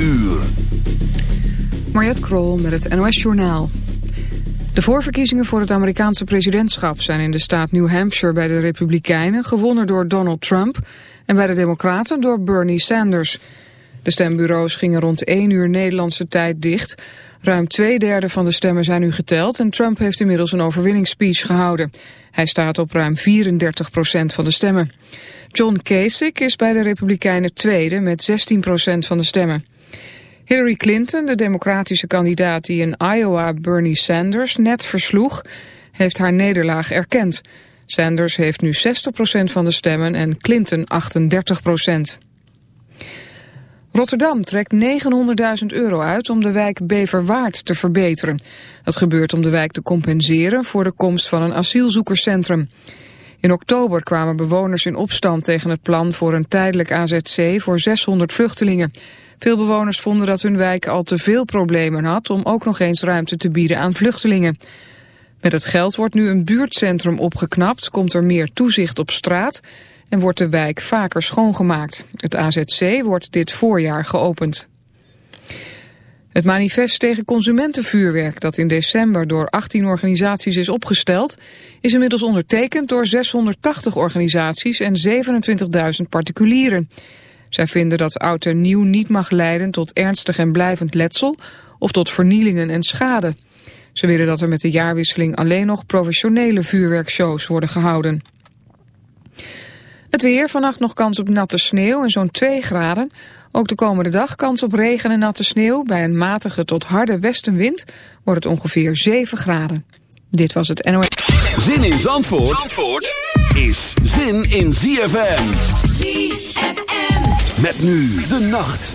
uur. Mariette Krol met het NOS Journaal. De voorverkiezingen voor het Amerikaanse presidentschap zijn in de staat New Hampshire bij de Republikeinen gewonnen door Donald Trump en bij de Democraten door Bernie Sanders. De stembureaus gingen rond 1 uur Nederlandse tijd dicht. Ruim twee derde van de stemmen zijn nu geteld en Trump heeft inmiddels een overwinningsspeech gehouden. Hij staat op ruim 34 procent van de stemmen. John Kasich is bij de Republikeinen tweede met 16 procent van de stemmen. Hillary Clinton, de democratische kandidaat die in Iowa Bernie Sanders net versloeg, heeft haar nederlaag erkend. Sanders heeft nu 60% van de stemmen en Clinton 38%. Rotterdam trekt 900.000 euro uit om de wijk Beverwaard te verbeteren. Dat gebeurt om de wijk te compenseren voor de komst van een asielzoekerscentrum. In oktober kwamen bewoners in opstand tegen het plan voor een tijdelijk AZC voor 600 vluchtelingen. Veel bewoners vonden dat hun wijk al te veel problemen had om ook nog eens ruimte te bieden aan vluchtelingen. Met het geld wordt nu een buurtcentrum opgeknapt, komt er meer toezicht op straat en wordt de wijk vaker schoongemaakt. Het AZC wordt dit voorjaar geopend. Het manifest tegen consumentenvuurwerk dat in december door 18 organisaties is opgesteld... is inmiddels ondertekend door 680 organisaties en 27.000 particulieren. Zij vinden dat oud en nieuw niet mag leiden tot ernstig en blijvend letsel... of tot vernielingen en schade. Ze willen dat er met de jaarwisseling alleen nog professionele vuurwerkshows worden gehouden. Het weer, vannacht nog kans op natte sneeuw en zo'n 2 graden. Ook de komende dag kans op regen en natte sneeuw. Bij een matige tot harde westenwind wordt het ongeveer 7 graden. Dit was het NOS. Zin in Zandvoort, Zandvoort is zin in ZFM. ZFM. Met nu de nacht.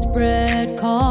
spread call.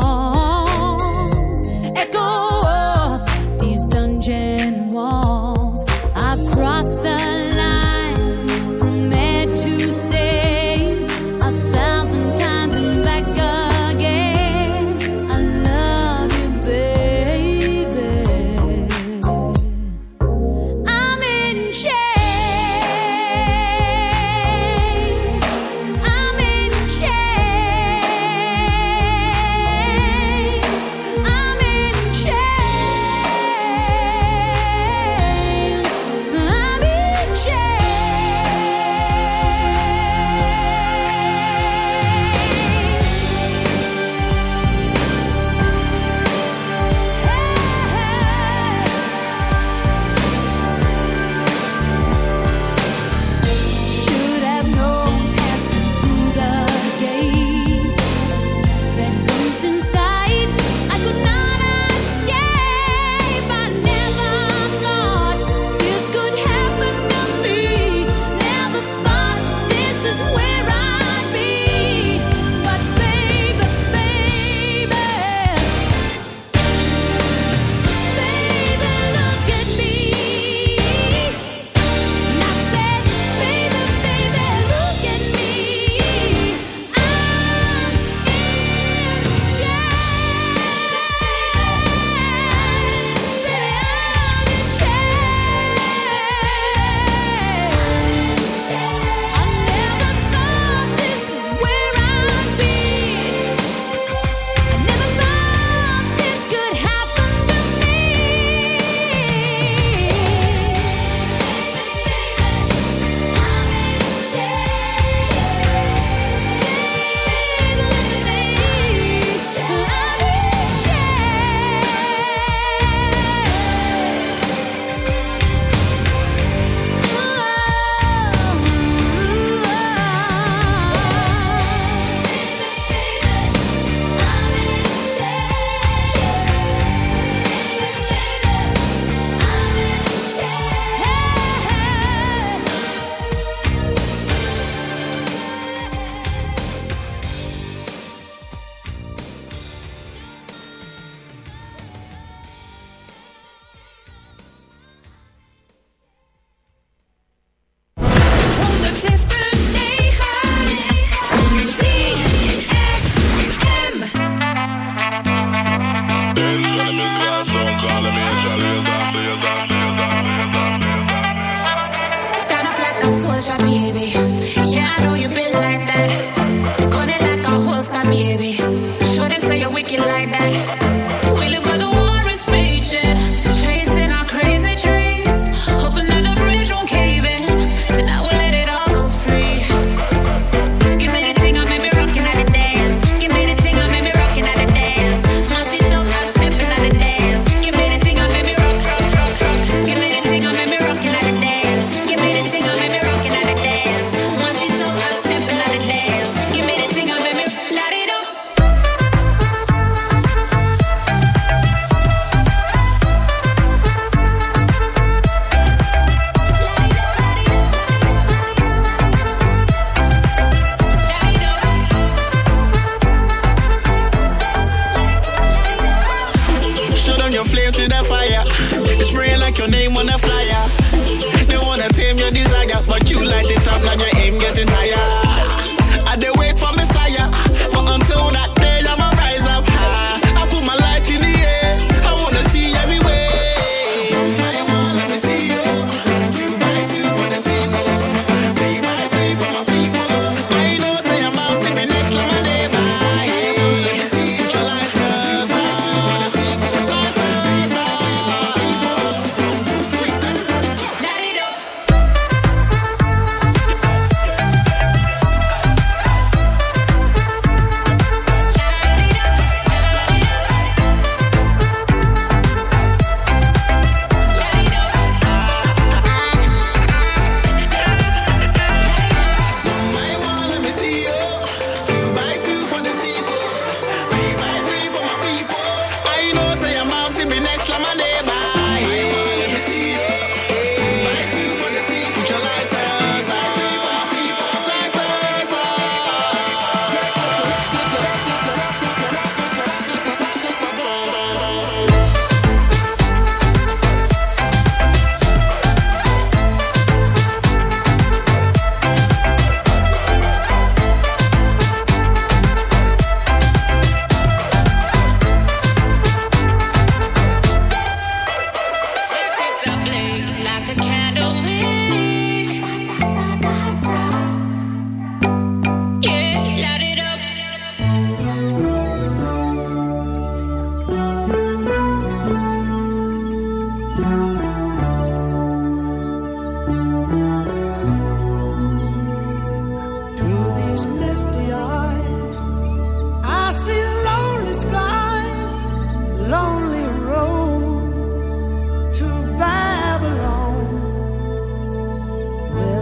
your name on a flyer.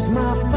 my father.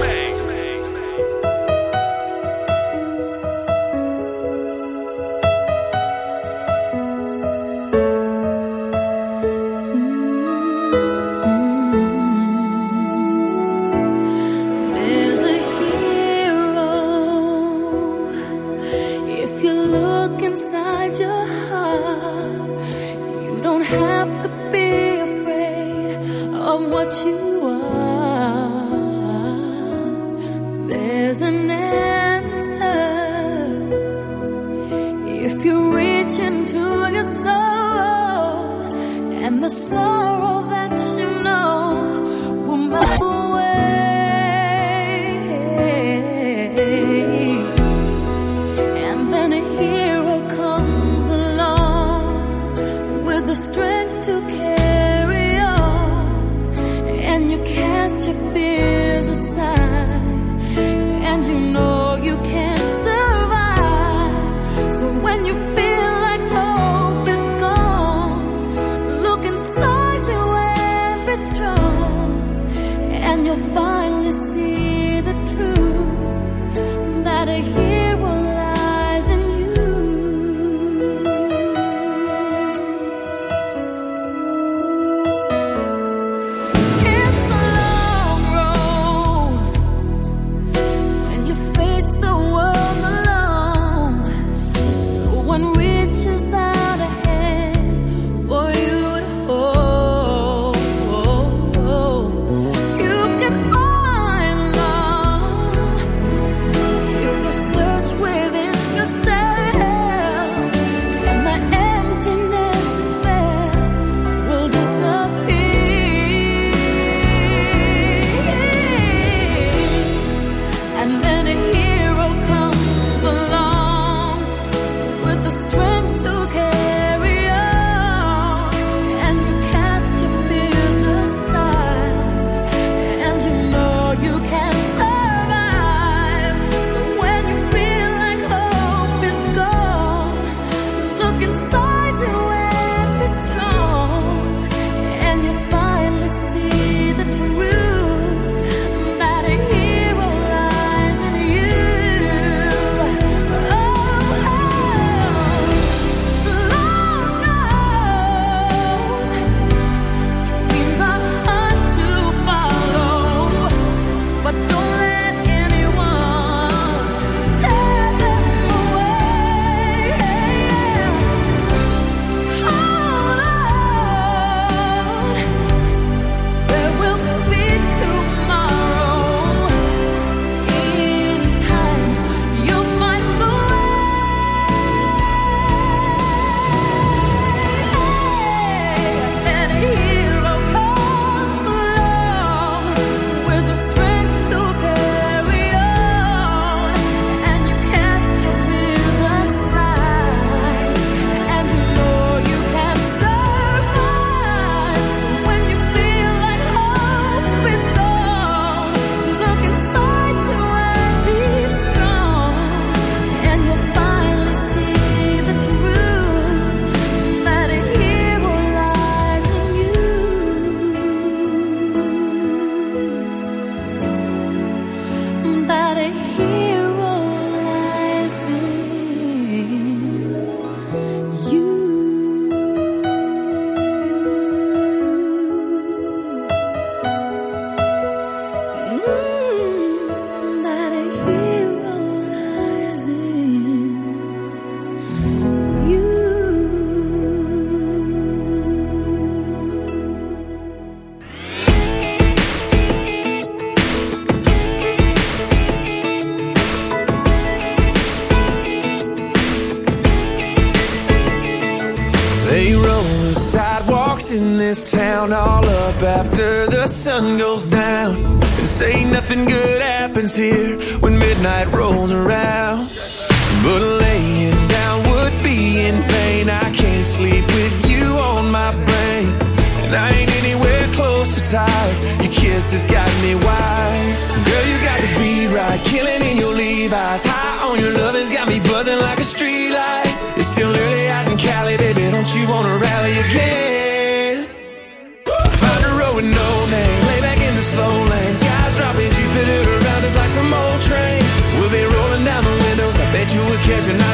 gonna hear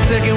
second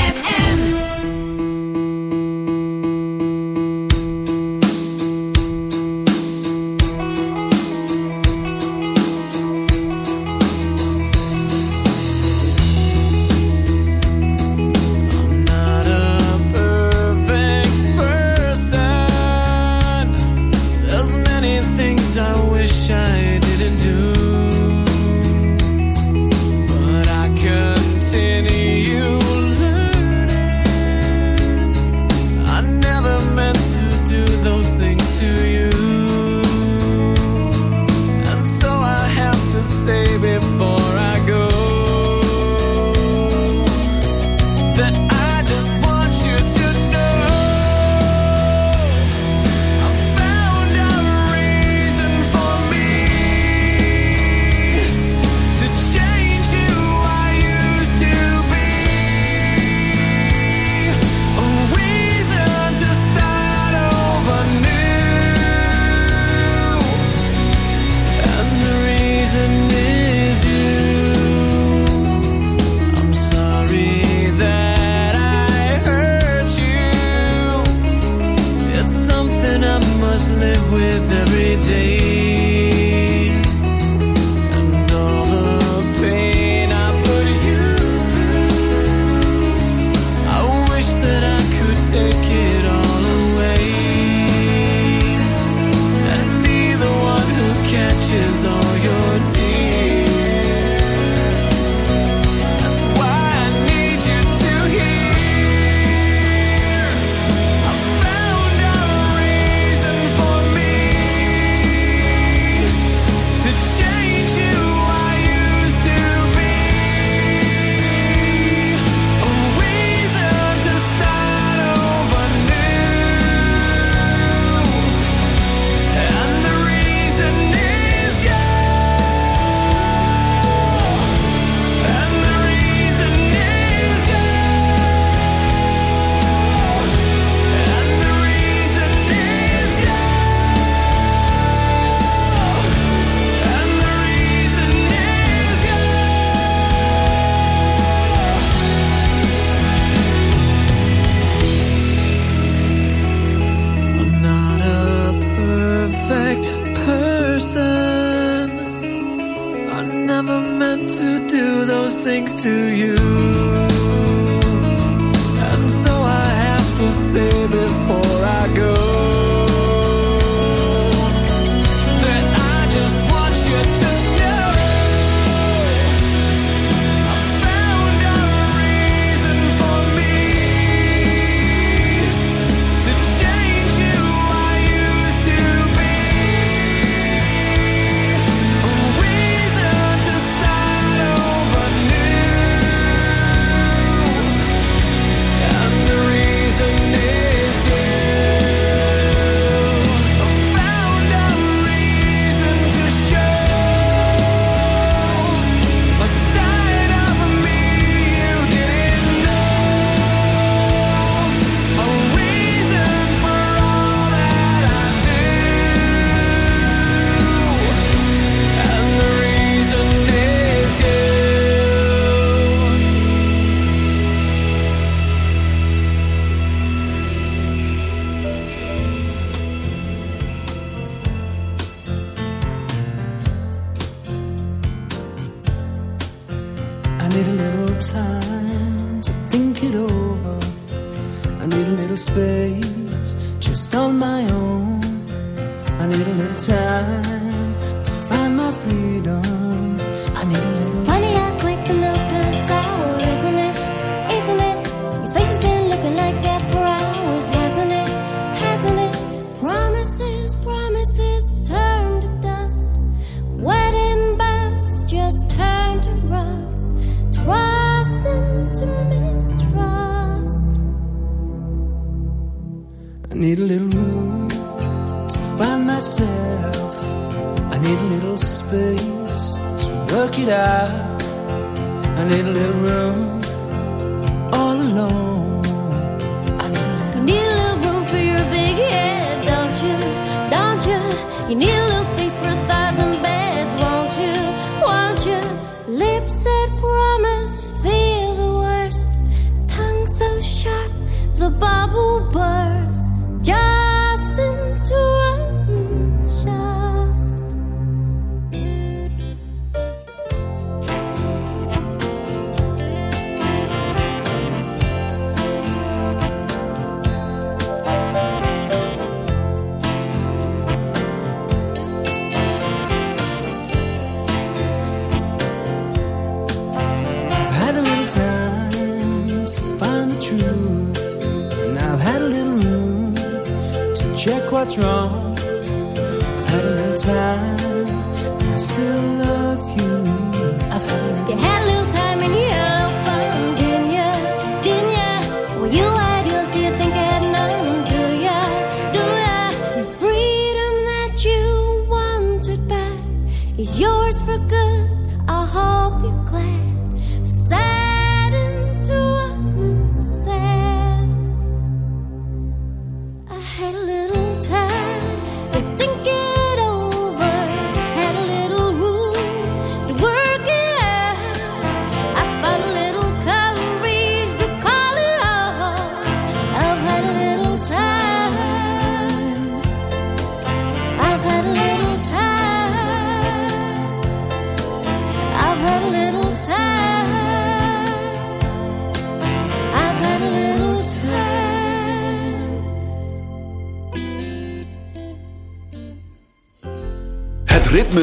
what's wrong.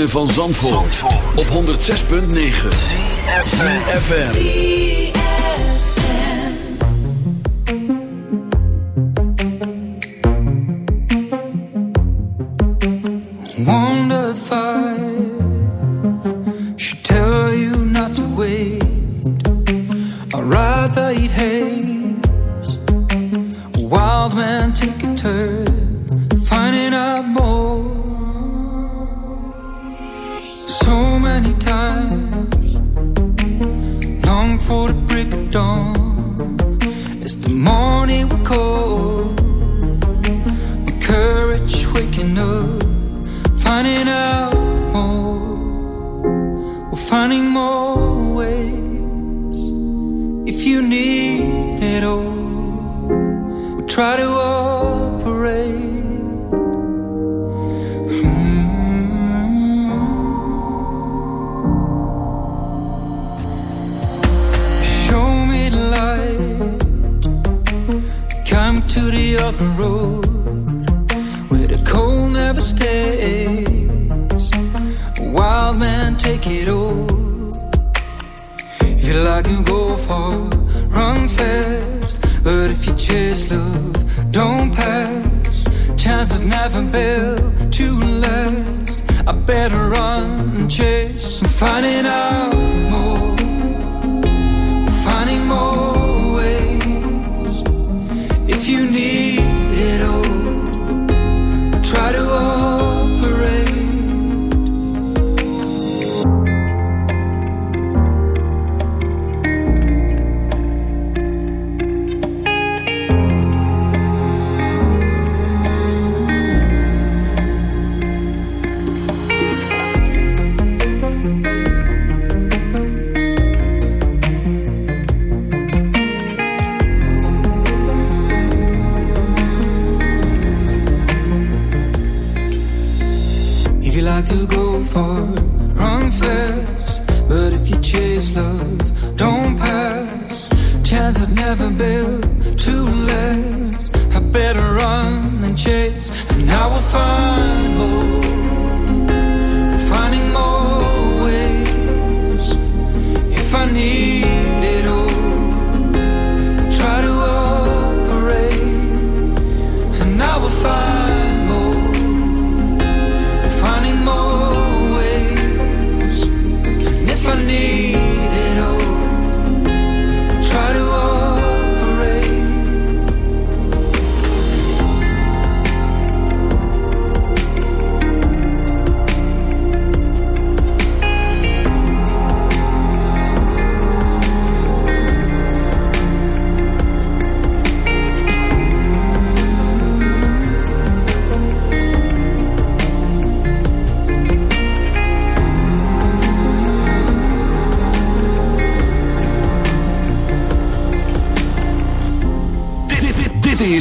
van Zandvoort, op 106.9 CFFM wild man take dawn It's the morning we call cold The courage waking up Finding out more. We're finding more ways If you need it all. finding out. this love don't pass. Chances never build too last. I better run than chase, and I will find.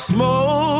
Smoke.